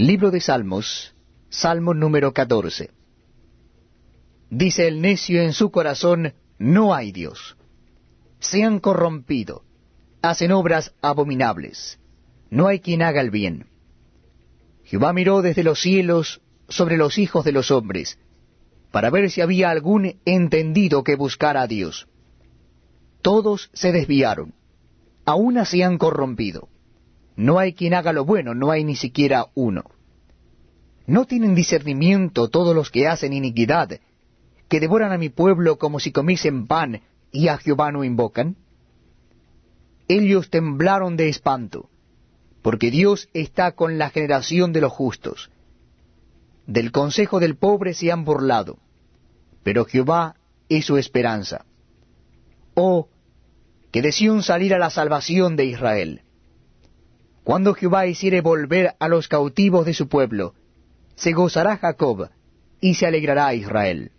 Libro de Salmos, Salmo número 14. Dice el necio en su corazón, no hay Dios. Se han corrompido, hacen obras abominables. No hay quien haga el bien. Jehová miró desde los cielos sobre los hijos de los hombres, para ver si había algún entendido que buscara a Dios. Todos se desviaron, aún se han corrompido. No hay quien haga lo bueno, no hay ni siquiera uno. ¿No tienen discernimiento todos los que hacen iniquidad, que devoran a mi pueblo como si comiesen pan y a Jehová no invocan? Ellos temblaron de espanto, porque Dios está con la generación de los justos. Del consejo del pobre se han burlado, pero Jehová es su esperanza. Oh, que de Sión saliera la salvación de Israel. Cuando Jehová hiciere volver a los cautivos de su pueblo, se gozará Jacob y se alegrará Israel.